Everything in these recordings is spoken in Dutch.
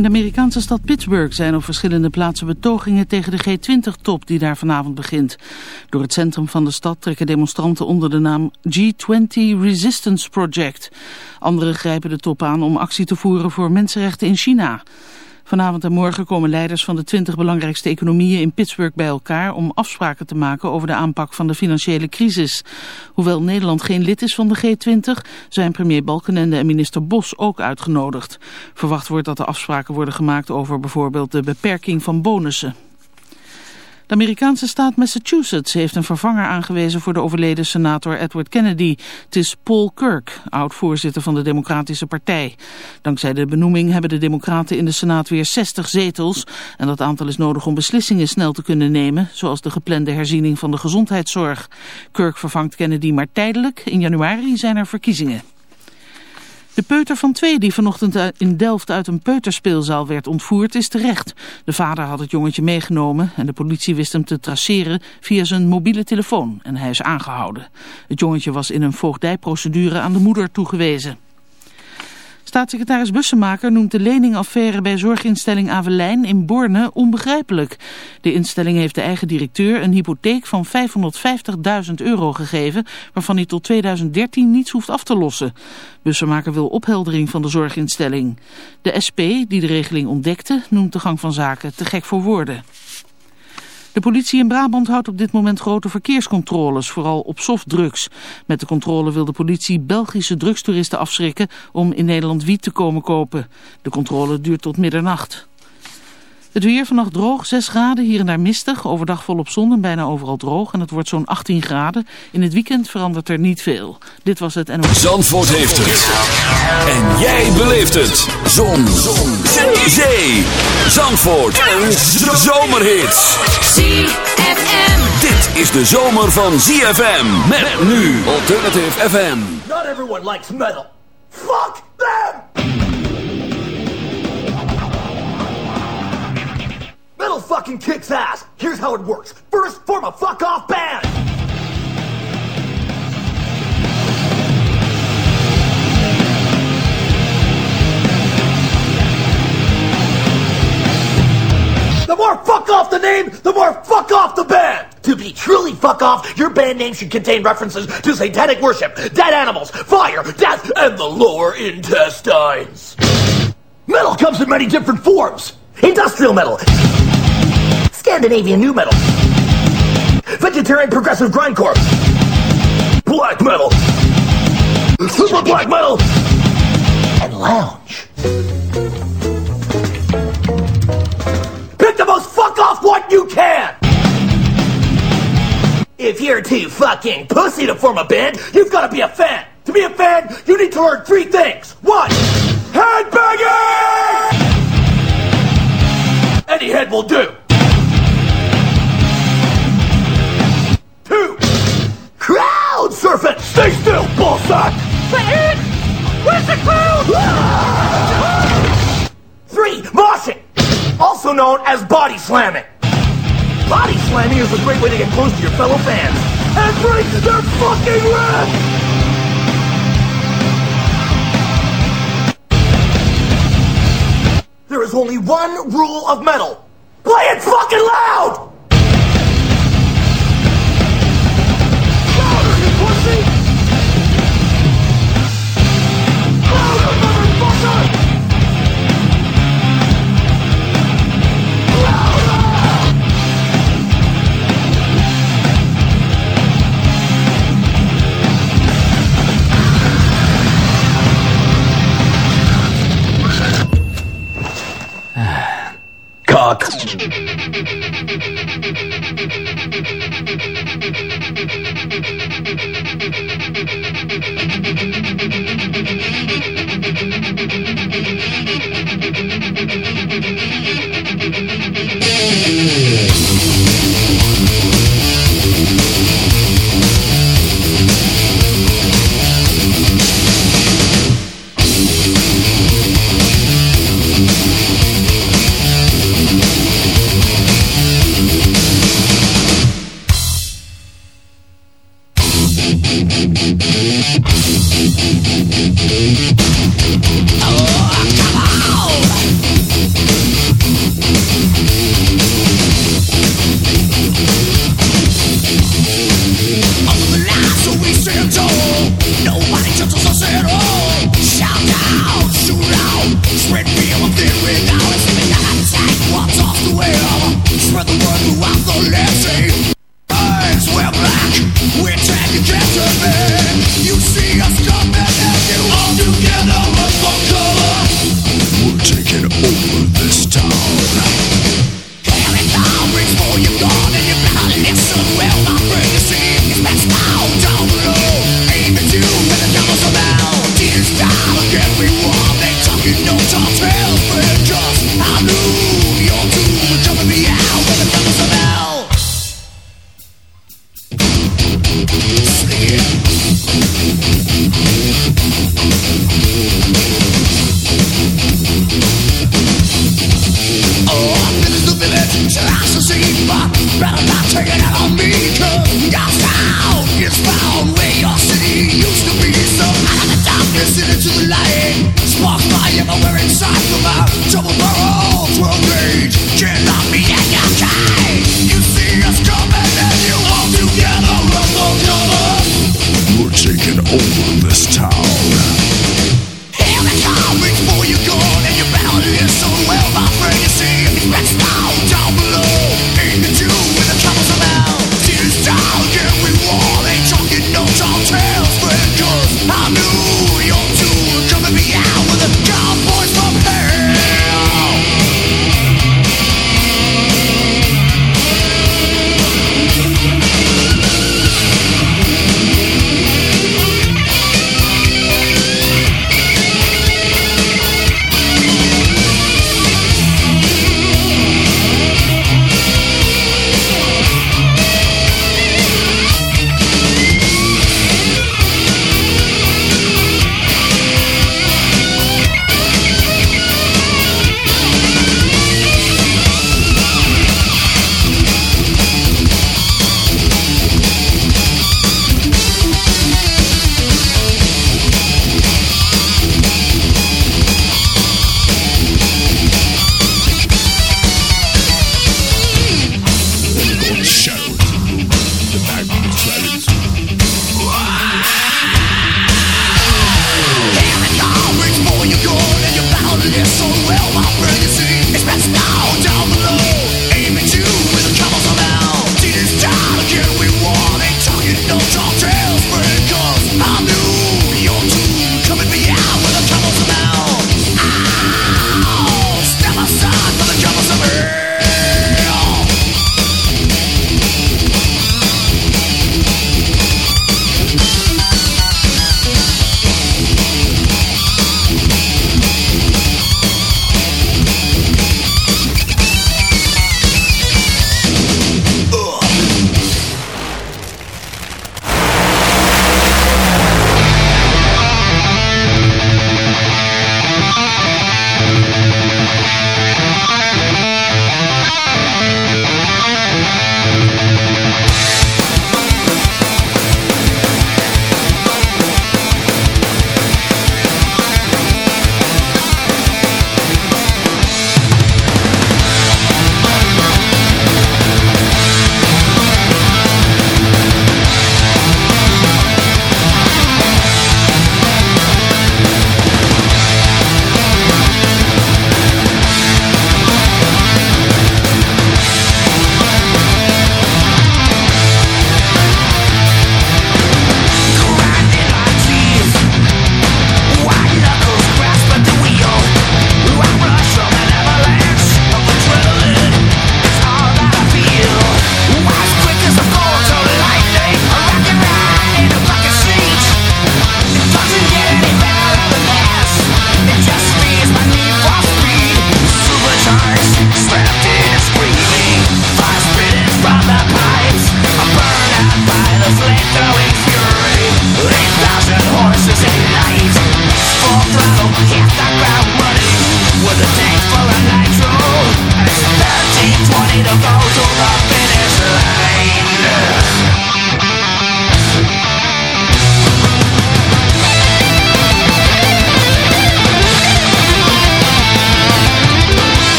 In de Amerikaanse stad Pittsburgh zijn op verschillende plaatsen betogingen tegen de G20-top die daar vanavond begint. Door het centrum van de stad trekken demonstranten onder de naam G20 Resistance Project. Anderen grijpen de top aan om actie te voeren voor mensenrechten in China. Vanavond en morgen komen leiders van de 20 belangrijkste economieën in Pittsburgh bij elkaar om afspraken te maken over de aanpak van de financiële crisis. Hoewel Nederland geen lid is van de G20, zijn premier Balkenende en minister Bos ook uitgenodigd. Verwacht wordt dat er afspraken worden gemaakt over bijvoorbeeld de beperking van bonussen. De Amerikaanse staat Massachusetts heeft een vervanger aangewezen voor de overleden senator Edward Kennedy. Het is Paul Kirk, oud-voorzitter van de Democratische Partij. Dankzij de benoeming hebben de Democraten in de Senaat weer 60 zetels. En dat aantal is nodig om beslissingen snel te kunnen nemen, zoals de geplande herziening van de gezondheidszorg. Kirk vervangt Kennedy maar tijdelijk. In januari zijn er verkiezingen. De peuter van twee die vanochtend in Delft uit een peuterspeelzaal werd ontvoerd is terecht. De vader had het jongetje meegenomen en de politie wist hem te traceren via zijn mobiele telefoon en hij is aangehouden. Het jongetje was in een voogdijprocedure aan de moeder toegewezen. Staatssecretaris Bussemaker noemt de leningaffaire bij zorginstelling Avelijn in Borne onbegrijpelijk. De instelling heeft de eigen directeur een hypotheek van 550.000 euro gegeven, waarvan hij tot 2013 niets hoeft af te lossen. Bussemaker wil opheldering van de zorginstelling. De SP, die de regeling ontdekte, noemt de gang van zaken te gek voor woorden. De politie in Brabant houdt op dit moment grote verkeerscontroles, vooral op softdrugs. Met de controle wil de politie Belgische drugstoeristen afschrikken om in Nederland wiet te komen kopen. De controle duurt tot middernacht. Het weer vannacht droog, 6 graden, hier en daar mistig. Overdag volop zon en bijna overal droog. En het wordt zo'n 18 graden. In het weekend verandert er niet veel. Dit was het en... Zandvoort heeft het. En jij beleeft het. Zon. zon. Zee. Zandvoort. Een zomerhit. ZFM. Dit is de zomer van ZFM. Met nu Alternative FM. Not everyone likes metal. Fuck them! Fucking kicks ass. Here's how it works. First, form a fuck off band. The more fuck off the name, the more fuck off the band. To be truly fuck off, your band name should contain references to satanic worship, dead animals, fire, death, and the lower intestines. Metal comes in many different forms. Industrial metal, Scandinavian new metal, vegetarian progressive grindcore, black metal, super black metal, and lounge. Pick the most fuck off one you can! If you're too fucking pussy to form a band, you've gotta be a fan. To be a fan, you need to learn three things. One, headbanging! Any head will do. Stay still, ballsack! Wait, where's the crowd? Three, moshing! Also known as body slamming. Body slamming is a great way to get close to your fellow fans and break their fucking ribs! There is only one rule of metal. Play it fucking loud! salak.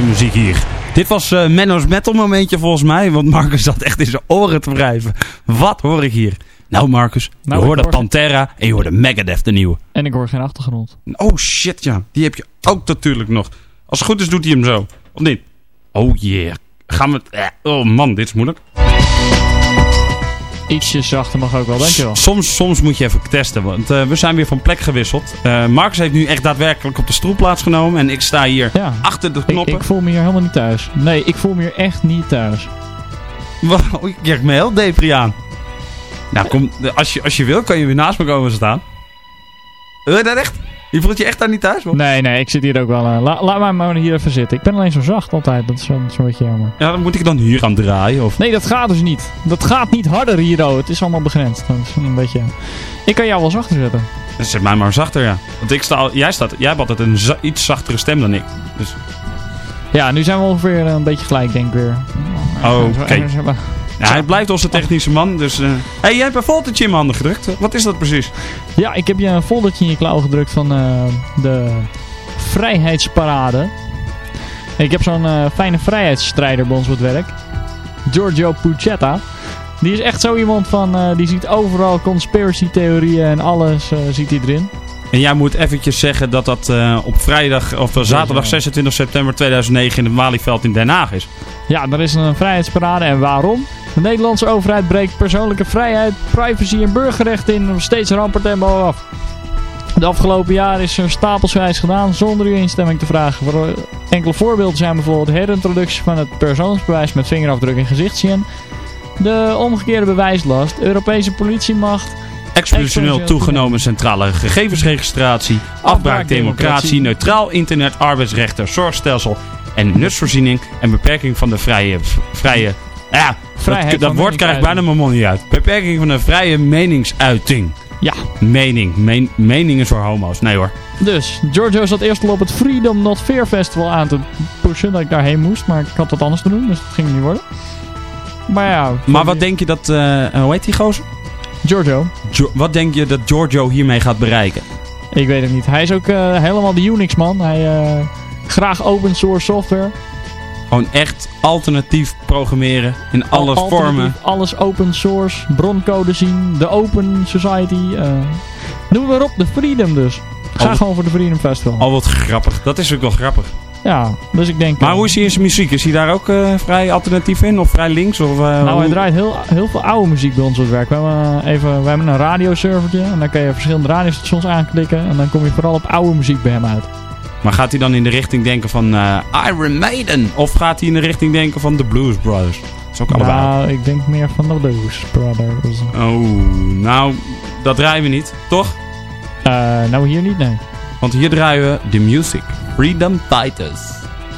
Muziek hier. Dit was uh, Menno's Metal momentje volgens mij. Want Marcus zat echt in zijn oren te wrijven. Wat hoor ik hier? Nou Marcus, nou, je hoorde Pantera en je hoorde Megadeth de nieuwe. En ik hoor geen achtergrond. Oh shit ja, die heb je ook natuurlijk nog. Als het goed is doet hij hem zo. Of niet? Oh yeah. Gaan we... Eh, oh man, dit is moeilijk. Ietsje zachter mag ook wel, dankjewel. Soms, soms moet je even testen, want uh, we zijn weer van plek gewisseld. Uh, Marcus heeft nu echt daadwerkelijk op de stoel plaatsgenomen en ik sta hier ja. achter de knoppen. Ik, ik, voel me hier helemaal niet thuis. Nee, ik voel me hier echt niet thuis. Wow, ik kijk me heel depri aan. Nou, kom, als, je, als je wil kan je weer naast me komen staan. Wil je dat echt? Je voelt je echt daar niet thuis? Man? Nee, nee, ik zit hier ook wel. Uh, laat mij maar hier even zitten. Ik ben alleen zo zacht altijd. Dat is zo'n zo beetje jammer. Ja, dan moet ik dan hier gaan draaien? Of? Nee, dat gaat dus niet. Dat gaat niet harder hier, oh. Het is allemaal begrensd. Dat is een beetje... Ik kan jou wel zachter zetten. Zet mij maar zachter, ja. Want ik sta, jij, staat, jij hebt altijd een iets zachtere stem dan ik. Dus... Ja, nu zijn we ongeveer een beetje gelijk, denk ik weer. Oh, oké. Hij blijft onze technische man. Dus, uh... hey, jij hebt een foldertje in mijn handen gedrukt. Wat is dat precies? Ja, ik heb je een foldertje in je klauw gedrukt van uh, de Vrijheidsparade. Ik heb zo'n uh, fijne vrijheidsstrijder bij ons op het werk. Giorgio Pucetta. Die is echt zo iemand van, die ziet overal conspiracy theorieën en alles ziet hij erin. En jij moet eventjes zeggen dat dat uh, op vrijdag of zaterdag 26 september 2009 in het Malieveld in Den Haag is. Ja, er is een vrijheidsparade. En waarom? De Nederlandse overheid breekt persoonlijke vrijheid, privacy en burgerrechten in steeds rampertempo af. De afgelopen jaren is er stapelswijs gedaan zonder uw instemming te vragen. Enkele voorbeelden zijn bijvoorbeeld de herintroductie van het persoonsbewijs met vingerafdruk en gezichtsscan. De omgekeerde bewijslast, Europese politiemacht, Exponentieel toegenomen centrale gegevensregistratie, afbraakdemocratie, neutraal internet, arbeidsrechten, zorgstelsel en nutsvoorziening en beperking van de vrije, vrije ja, dat, dat woord krijg ik bijna mijn mond niet uit. Beperking van de vrije meningsuiting. Ja. Mening. Men, mening is voor homo's. Nee hoor. Dus, Giorgio zat eerst al op het Freedom Not Fear Festival aan te pushen. Dat ik daarheen moest. Maar ik had wat anders te doen. Dus dat ging niet worden. Maar ja. Maar wat denk je dat... Uh, hoe heet die gozer? Giorgio. wat denk je dat Giorgio hiermee gaat bereiken? Ik weet het niet. Hij is ook uh, helemaal de Unix man. Hij uh, graag open source software. Gewoon echt alternatief programmeren in alle vormen. Alles open source, broncode zien, de Open Society. Uh, noem maar op, de Freedom dus. Ga gewoon voor de Freedom Festival. Al wat grappig. Dat is ook wel grappig. Ja, dus ik denk... Maar uh, hoe is hij in zijn muziek? Is hij daar ook uh, vrij alternatief in? Of vrij links? Of, uh, nou, hij draait heel, heel veel oude muziek bij ons op het werk. We hebben, even, we hebben een radioservertje. En dan kan je verschillende radiostations aanklikken. En dan kom je vooral op oude muziek bij hem uit. Maar gaat hij dan in de richting denken van uh, Iron Maiden? Of gaat hij in de richting denken van The Blues Brothers? Dat is ook allebei. Nou, ik denk meer van The Blues Brothers. Oh, nou, dat draaien we niet, toch? Nou, hier niet, nee. Want hier draaien we The Music. Freedom Fighters.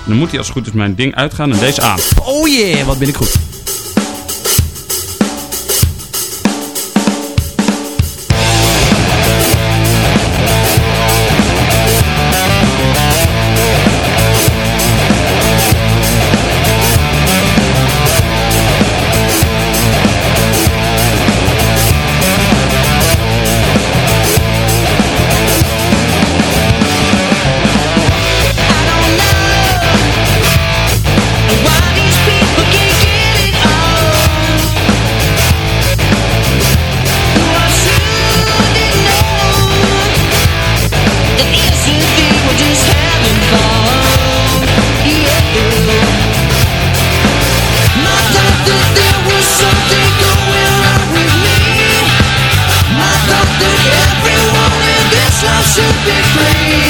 Dan moet hij als het goed is mijn ding uitgaan en deze aan. Oh yeah, wat ben ik goed. everyone in this life should be free.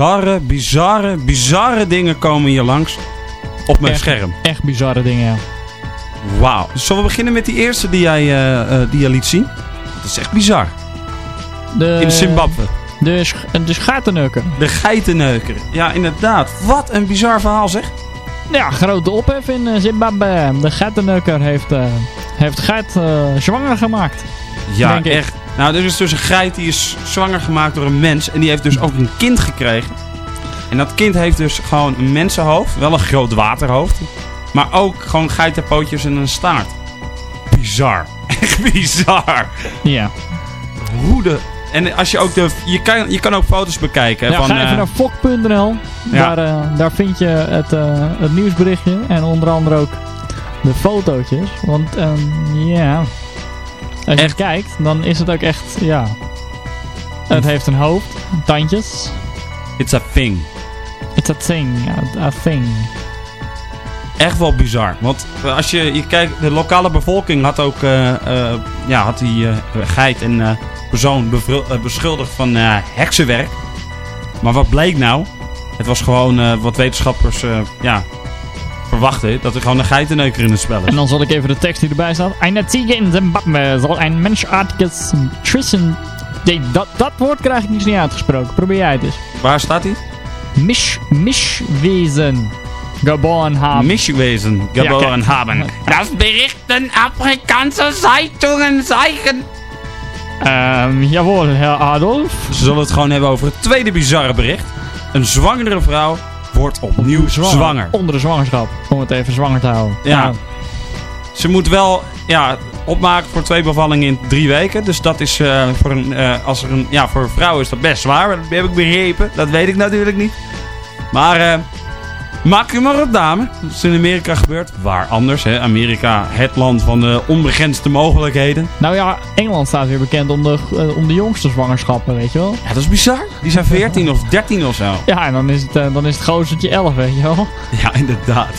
Bizarre, bizarre, bizarre dingen komen hier langs op mijn Echt. scherm. Echt bizarre dingen, ja. Wauw. Zullen we beginnen met die eerste die jij, eh, eh, die jij liet zien? Dat is echt bizar. De, In Zimbabwe. De, sch de. De geitenneuker. Ja, inderdaad. Wat een bizar verhaal zeg. Ja, grote ophef in eh, Zimbabwe. De geitenneuker heeft, eh heeft geit zwanger gemaakt. Ja, echt. Nou, er is dus een geit die is zwanger gemaakt door een mens. En die heeft dus ook een kind gekregen. En dat kind heeft dus gewoon een mensenhoofd. Wel een groot waterhoofd. Maar ook gewoon geitenpootjes en een staart. Bizar. Echt bizar. Ja. Hoe de... En als je ook de... Je kan, je kan ook foto's bekijken. ja van, ga even eh, naar fok.nl. Ja. Daar, eh, daar vind je het, eh, het nieuwsberichtje. En onder andere ook de fotootjes. Want ehm, ja... Als je Echt? kijkt, dan is het ook echt... Ja... Het heeft een hoofd, tandjes. It's a thing. It's a thing, a, a thing. Echt wel bizar. Want eh, als je, je kijkt, de lokale bevolking had ook eh, eh, ja, had die geit en persoon beschuldigd van heksenwerk. Maar wat bleek nou? Het was gewoon wat wetenschappers ja, verwachten. Dat er gewoon een geitenneuker in het spel En is. dan zal ik even de tekst die erbij staat. Eine Ziege in Zimbabwe zal een mensartiges Trissen... Nee, dat, dat woord krijg ik dus niet uitgesproken. Probeer jij het eens. Waar staat hij? Misch, mischwezen geboren haben. Mischwezen geboren Ja, haben. Das berichten afrikanische Zeitungen zeigen. Ehm, jawohl, Herr Adolf. Ze zullen het gewoon hebben over het tweede bizarre bericht. Een zwangere vrouw wordt opnieuw zwanger. Onder de zwangerschap. Om het even zwanger te houden. Ja. Nou, Ze moet wel ja, opmaken voor twee bevallingen in drie weken. Dus dat is eh, voor, een, eh, als er een, ja, voor een vrouw is dat best zwaar. Dat heb ik begrepen. Dat weet ik natuurlijk niet. Maar eh, maak je maar op, dame. Dat is in Amerika gebeurd. Waar anders, hè? Amerika, het land van de onbegrensde mogelijkheden. nou ja, Engeland staat weer bekend om de, eh, om de jongste zwangerschappen, weet je wel. Ja, dat is bizar. Die zijn 14 of 13 of zo. Ja, en dan is het, eh, dan is het gozertje 11, weet je wel. Ja, inderdaad.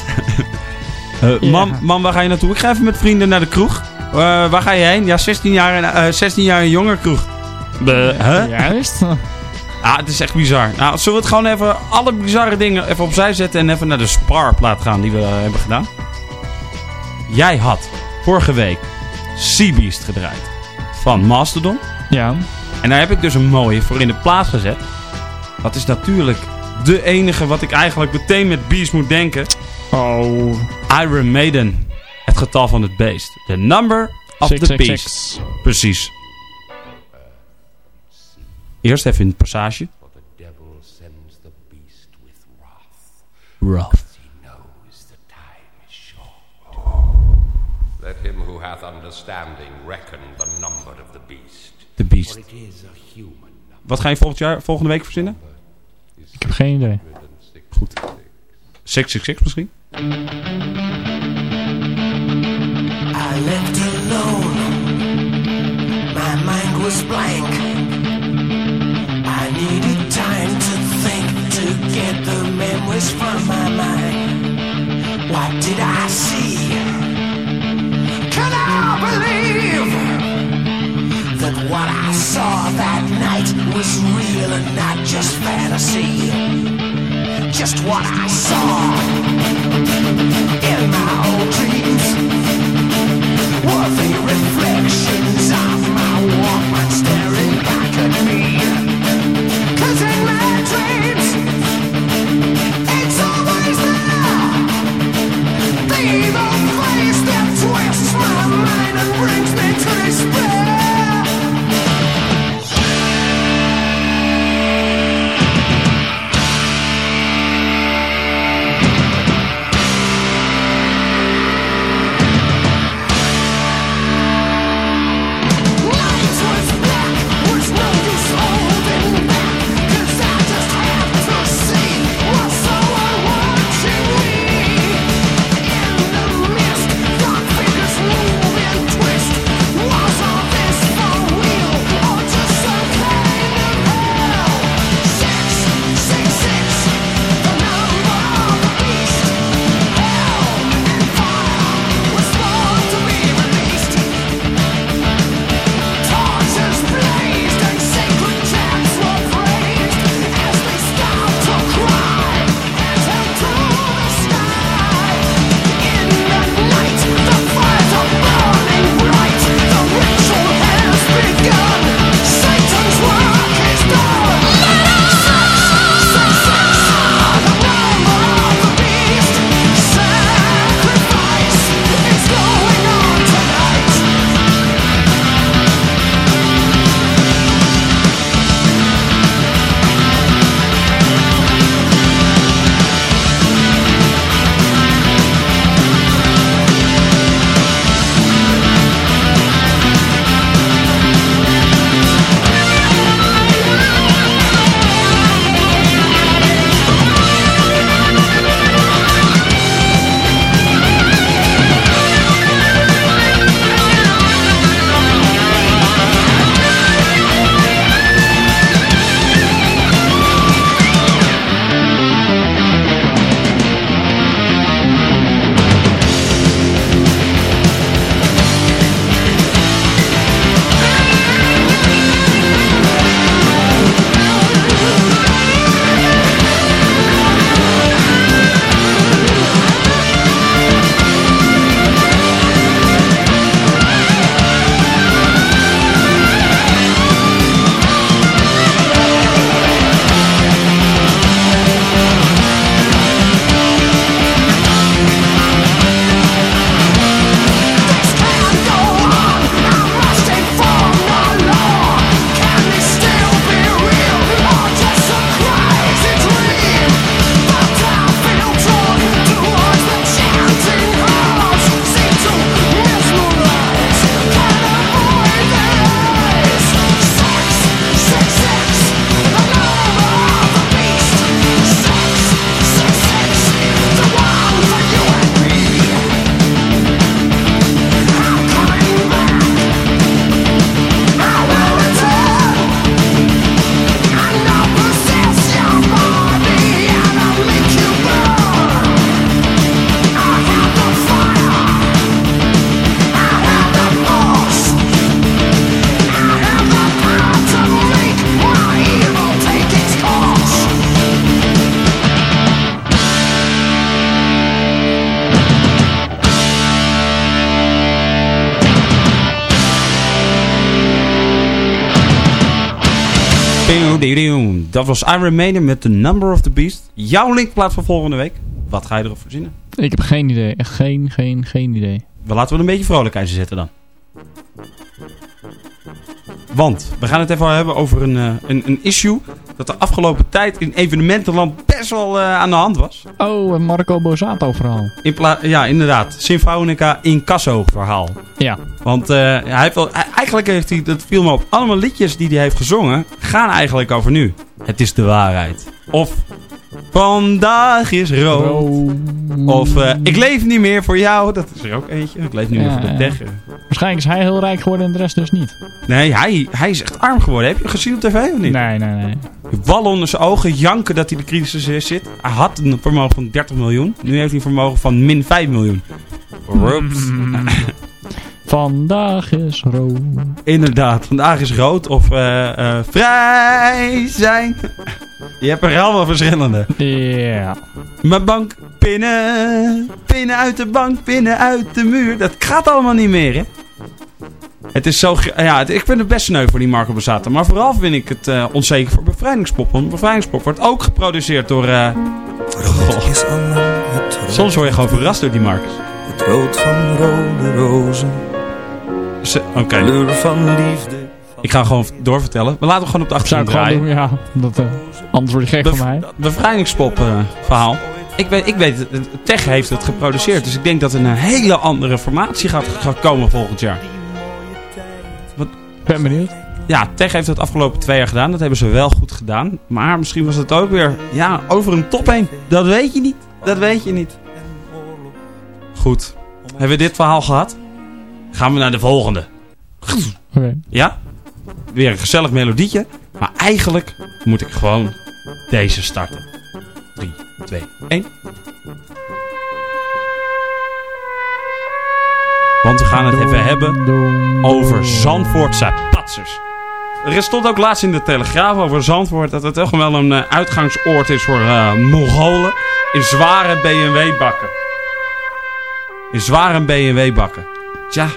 Eh. Mam, mam, waar ga je naartoe? Ik ga even met vrienden naar de kroeg. Eh, waar ga je heen? Ja, 16 jaar, en, eh, 16 jaar een jonger kroeg. Huh? Juist. Ah, het is echt bizar. Nou, zullen we het gewoon even, alle bizarre dingen even opzij zetten en even naar de Sparplaat gaan die we eh, hebben gedaan? Jij had vorige week Sea Beast gedraaid van Mastodon. Ja. En daar heb ik dus een mooie voor in de plaats gezet. Dat is natuurlijk de enige wat ik eigenlijk meteen met Beast moet denken. Oh. Iron Maiden. Het getal van het beest. The number of the beast. 666. Precies. Eerst even een passage. The devil sends the beast with wrath. Rough. He knows the time is short. Let him who hath understanding reckon the number of the beast. The beast. For it is a human number. Wat ga je volgend jaar, volgende week verzinnen? Ik heb geen idee. Goed. 666 misschien? I left alone. My mind was blank. From my mind. What did I see? Can I believe that what I saw that night was real and not just fantasy? Just what I saw in my old dreams were the was Iron Maiden met The Number of the Beast. Jouw linkplaat voor volgende week. Wat ga je erop verzinnen? Ik heb geen idee. Echt geen, geen, geen idee. We laten we een beetje vrolijkheid zetten dan. Want we gaan het even hebben over een, eh, een, een issue dat de afgelopen tijd in evenementenland best wel eh, aan de hand was. Oh, een Marco Bosato verhaal. In ja, inderdaad. Symfonica Incasso verhaal. Ja. Want eh, hij heeft wel, hij- eigenlijk heeft hij, dat viel me op, allemaal liedjes die hij heeft gezongen, gaan eigenlijk over nu. Het is de waarheid. Of Vandaag is rood. Of eh, Ik leef niet meer voor jou. Dat is er ook eentje. Ik leef niet meer voor de ja. tegen. Waarschijnlijk is hij heel rijk geworden en de rest dus niet. Nee, hij, hij is echt arm geworden. Heb je hem gezien op tv of niet? Nee, nee, nee. Wallen onder zijn ogen, janken dat hij de crisis in zit. Hij had een vermogen van 30 miljoen. Nu heeft hij een vermogen van min 5 miljoen. Roeps. Vandaag is rood. Inderdaad, vandaag is rood of eh, eh, vrij zijn. Je hebt er allemaal verschillende. Ja. Mijn bank pinnen, pinnen uit de bank, pinnen uit de muur. Dat gaat allemaal niet meer, hè? Het is zo... ge- Ja, het- ik vind het best sneu voor die Marco Borsato. Maar vooral vind ik het eh, onzeker voor Bevrijdingspop. Want Bevrijdingspop wordt ook geproduceerd door... eh, rood, Soms word je gewoon verrast door die Marcus. het rood van rode rozen, Ze- Oké, kleur van liefde. ik ga gewoon doorvertellen. We laten hem gewoon op de achtergrond draaien. doen, ja. Dat, eh, anders word je gek Bev- van mij. Bevrijdingspop eh, verhaal. Ik weet, ik weet, Tech heeft het geproduceerd. Dus ik denk dat er een hele andere formatie gaat, gaat komen volgend jaar. Ik ben benieuwd. Ja, Tech heeft het afgelopen twee jaar gedaan. Dat hebben ze wel goed gedaan. Maar misschien was het ook weer ja, over een top heen. Dat weet je niet. Dat weet je niet. Goed. Hebben we dit verhaal gehad? Gaan we naar de volgende. Oké. Ja? Weer een gezellig melodietje. Maar eigenlijk moet ik gewoon deze starten. 3, 2, 1. Want we gaan het even hebben over. Zandvoortse patsers. Er stond ook laatst in de Telegraaf over Zandvoort dat het toch wel een eh, uitgangsoord is voor eh Mongolen in zware BMW-bakken. In zware BMW-bakken. Tja,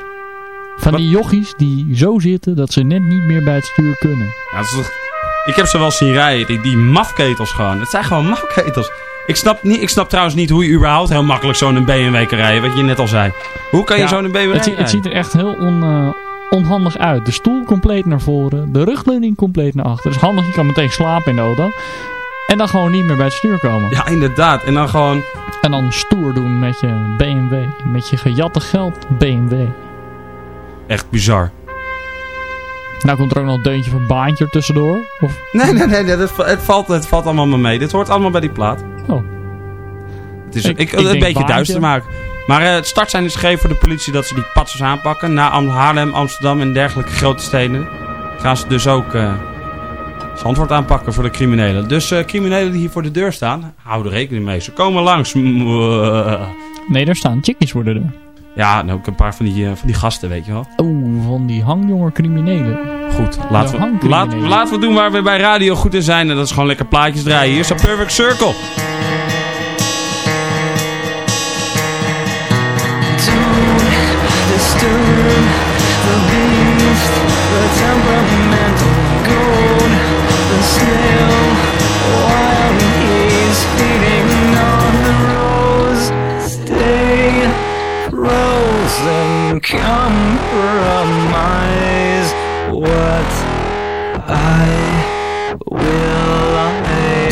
Van die jochies die zo zitten dat ze net niet meer bij het stuur kunnen. ja, dat is toch- ik heb ze wel zien rijden, die, die mafketels gewoon. Het zijn gewoon mafketels. Ik snap, niet, ik snap trouwens niet hoe je überhaupt heel makkelijk zo'n BMW kan rijden, wat je net al zei. Hoe kan je Ja, zo'n BMW Het, rijden? het ziet er echt heel on, eh, onhandig uit. De stoel compleet naar voren, de rugleuning compleet naar achter. Dus handig, je kan meteen slapen in de auto. En dan gewoon niet meer bij het stuur komen. Ja, inderdaad. En dan gewoon... En dan stoer doen met je BMW. Met je gejatte geld BMW. Echt bizar. Nou komt er ook nog een deuntje van baantje tussendoor. Of, Nee, nee, nee. nee, dat, het, valt, het valt allemaal maar mee. Dit hoort allemaal bij die plaat. oh, Het is Ik- ik, ik een beetje baantje. duister maken. Maar eh, het startsein is gegeven voor de politie dat ze die patsers aanpakken. Na Haarlem, Amsterdam en dergelijke grote steden. Gaan ze dus ook eh Zandvoort aanpakken voor de criminelen. Dus eh, criminelen die hier voor de deur staan, hou er rekening mee. Ze komen langs. nee, daar staan chickies voor de deur. Ja, en ook een paar van die, eh, van die gasten, weet je wel. Oeh, van die hangjonge criminelen. Goed, laten we, laat, laten we doen waar we bij radio goed in zijn. En dat is gewoon lekker plaatjes draaien. Hier is een Perfect Circle. Compromise what I will end.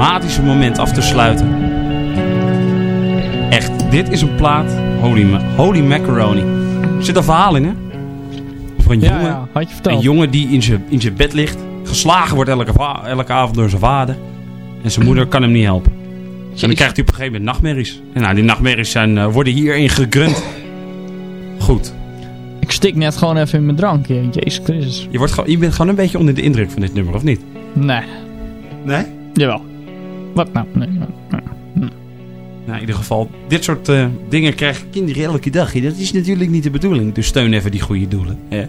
Dramatische moment af te sluiten. Echt, dit is een plaat. Holy, ma- holy macaroni. Er zit een verhaal in, hè? Over een Ja, jongen. ja, had je Een verteld. jongen die in zijn, in zijn bed ligt. Geslagen wordt elke, elke avond door zijn vader. En zijn moeder kan hem niet helpen. En dan krijgt hij op een gegeven moment nachtmerries. En nou, die nachtmerries zijn, eh, worden hierin gegrunt. Goed. Ik stik net gewoon even in mijn drankje. Jezus Christus. Je, wordt gewoon, je bent gewoon een beetje onder de indruk van dit nummer, of niet? Nee. Nee? Jawel. Wat nou? Nee. nee. Nou, in ieder geval, dit soort eh, dingen krijgen kinderen elke dag. Dat is natuurlijk niet de bedoeling. Dus steun even die goede doelen. Hè?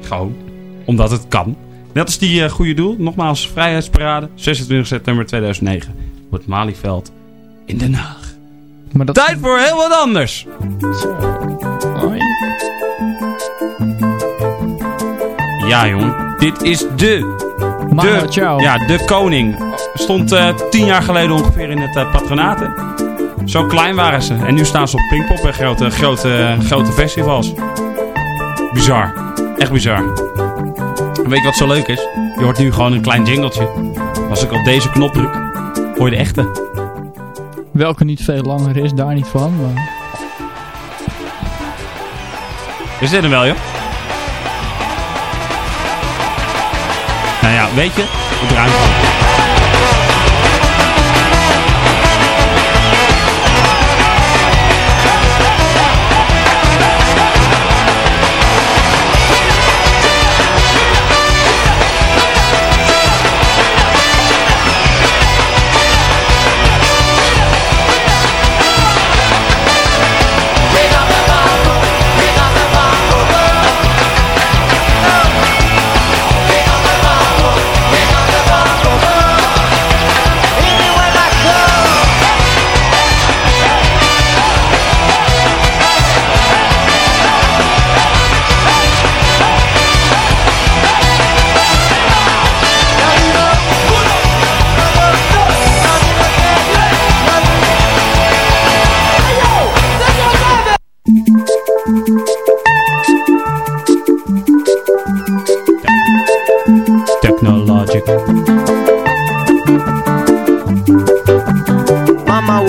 Gewoon. Omdat het kan. Net als die eh, goede doel. Nogmaals, Vrijheidsparade. 26 september 2009. Op het Malieveld in Den Haag. Maar dat... Tijd voor heel wat anders. Hoi. Ja, jongen. Dit is de... De. Ja, de koning. Stond eh, tien jaar geleden ongeveer in het eh, patronaat. hè. Zo klein waren ze. En nu staan ze op Pinkpop en grote, grote, grote festivals. Bizar. Echt bizar. En weet je wat zo leuk is? Je hoort nu gewoon een klein jingletje. Als ik op deze knop druk, hoor je de echte. Welke niet veel langer is, daar niet van. Maar... Is dit hem wel, joh? Nou ja, weet je, ik draai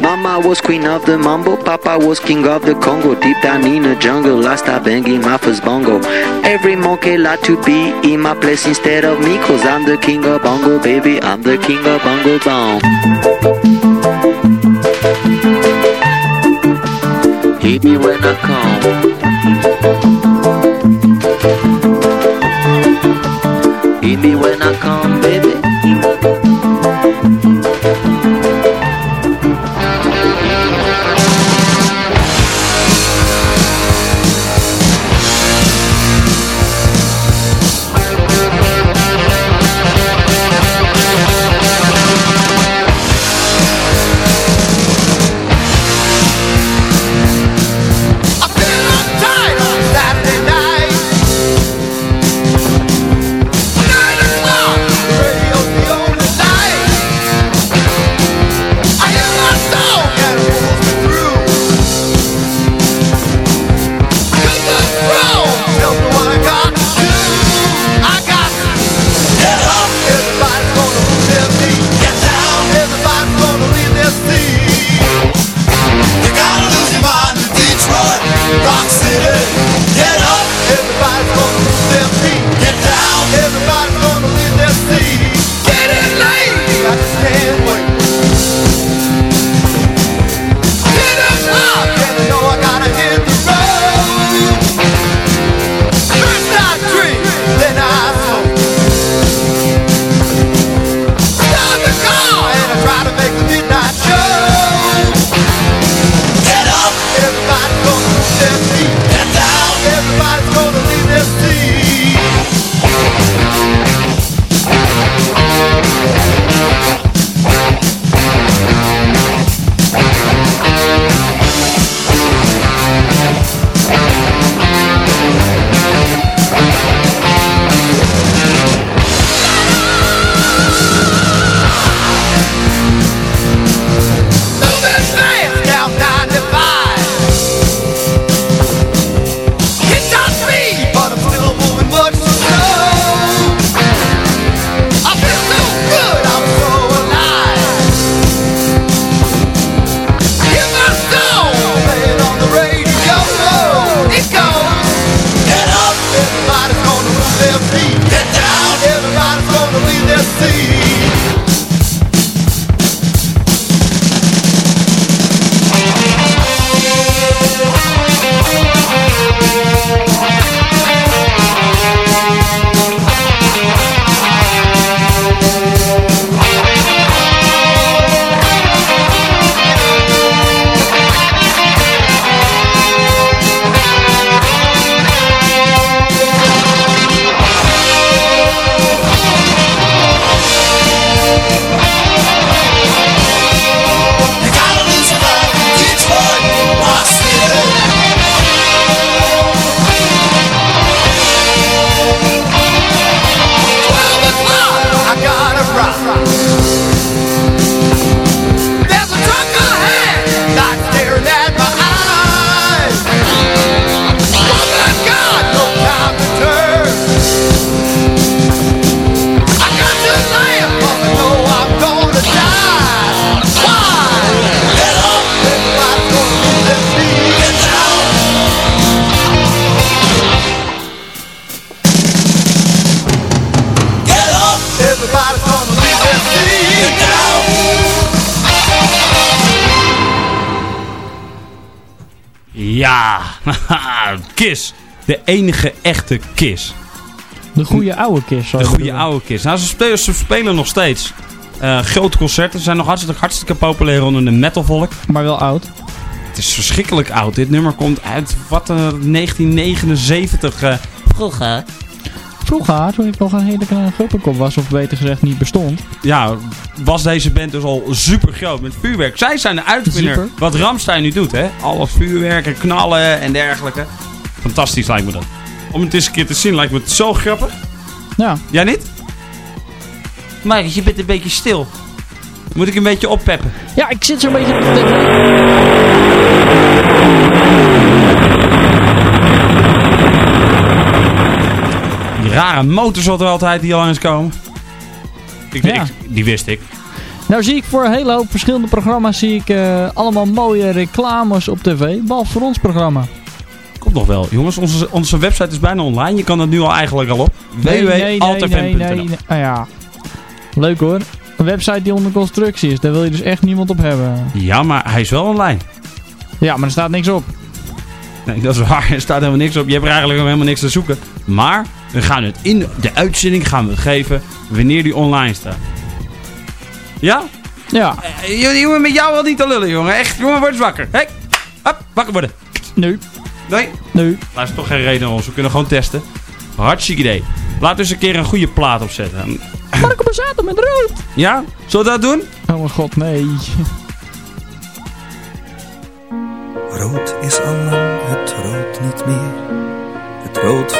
Was queen of the mambo, Papa was king of the Congo. Deep down in the jungle, I start banging my first bongo. Every monkey like to be in my place instead of me, cause I'm the king of bongo, baby. I'm the king of bongo bong. Hit me when I come. Yeah. Kiss. De enige echte Kiss. De goede oude Kiss. De goede oude Kiss. Nou, ze spelen, ze spelen nog steeds. Eh, grote concerten zijn nog hartstikke, hartstikke populair onder de metalvolk. Maar wel oud. Het is verschrikkelijk oud. Dit nummer komt uit wat eh, 1979. eh, vroeger. Vroeger, toen ik nog een hele kleine gruppenkop was, of beter gezegd niet bestond. Ja, was deze band dus al super groot met vuurwerk. Zij zijn de uitvinder Super. wat Ramstein nu doet, hè? Alle vuurwerk en knallen en dergelijke. Fantastisch lijkt me dat. Om het eens een keer te zien lijkt me het zo grappig. Ja. Jij niet? Marcus, je bent een beetje stil. Moet ik een beetje oppeppen? Ja, ik zit zo'n beetje rare motors wat er altijd hier langs komen. Ik, Ja. ik- die wist ik. Nou zie ik voor een hele hoop verschillende programma's zie ik eh, allemaal mooie reclames op tv. Behalve voor ons programma. Komt nog wel. Jongens, onze, onze website is bijna online. Je kan het nu al eigenlijk al op. Nee, nee, nee, nee, nee, www.altfm.nl nee. Ah ja. Leuk hoor. Een website die onder constructie is. Daar wil je dus echt niemand op hebben. Ja, maar hij is wel online. Ja, maar er staat niks op. Nee, dat is waar. Er staat helemaal niks op. Je hebt er eigenlijk helemaal niks te zoeken. Maar we gaan het in de uitzending gaan we geven wanneer die online staat. Ja? Ja. Eh, jongen, met jou wel niet te lullen, jongen. Echt, jongen, word eens wakker. Hé, hop, wakker worden. Nu. Nee? Nu. Daar is toch geen reden om. We kunnen gewoon testen. Hartstikke idee. Laat dus een keer een goede plaat opzetten. Marco Bazzato met rood. Ja? Zullen we dat doen? Oh mijn god, nee. Rood is al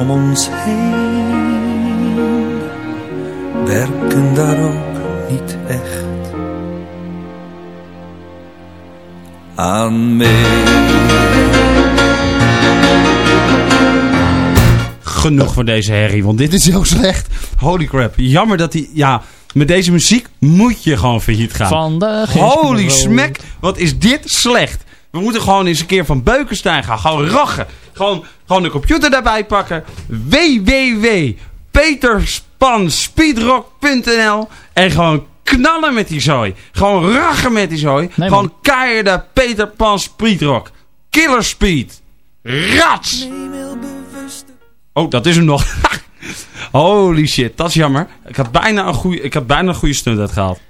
om ons heen werken daar ook niet echt aan mee. Genoeg van deze herrie, want dit is zo slecht. Holy crap. Jammer dat hij... Ja, met deze muziek moet je gewoon failliet gaan. Van de Holy smack, wat is dit slecht. We moeten gewoon eens een keer van Beukenstein gaan. Gewoon rachen. Gewoon, gewoon de computer daarbij pakken. www.peterspanspeedrock.nl En gewoon knallen met die zooi. Gewoon rachen met die zooi. gewoon keiharde Peter Pan Speedrock. Killer Speed. Rats! Oh, dat is hem nog. Holy shit, dat is jammer. Ik had bijna een goede, ik had bijna een goede stunt uitgehaald.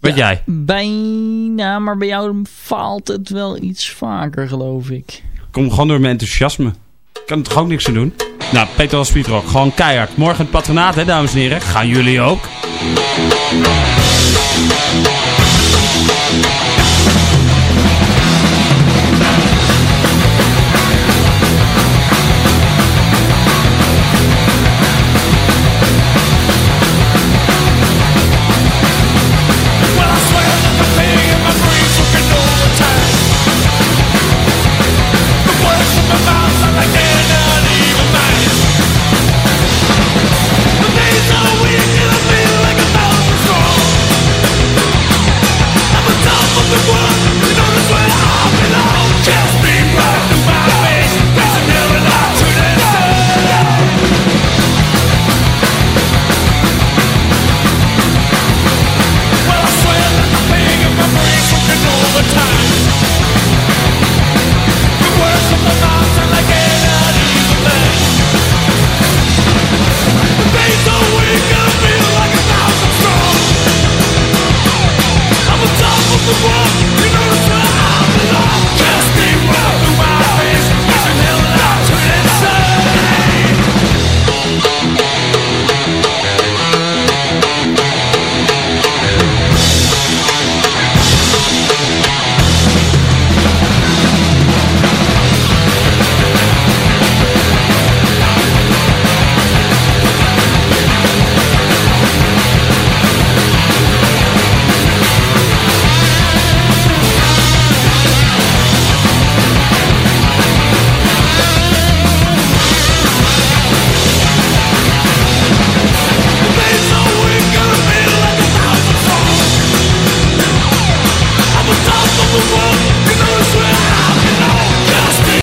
Weet jij? Bijna, maar bij jou faalt het wel iets vaker, geloof ik. Kom gewoon door mijn enthousiasme. Kan er ook niks aan doen? Nou, Peter Speedrock, gewoon keihard. Morgen het patronaat, hè, dames en heren. Gaan jullie ook?